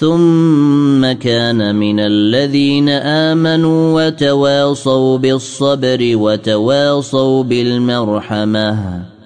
ثم كان من الذين آمنوا وتواصوا بالصبر وتواصوا بالمرحمة.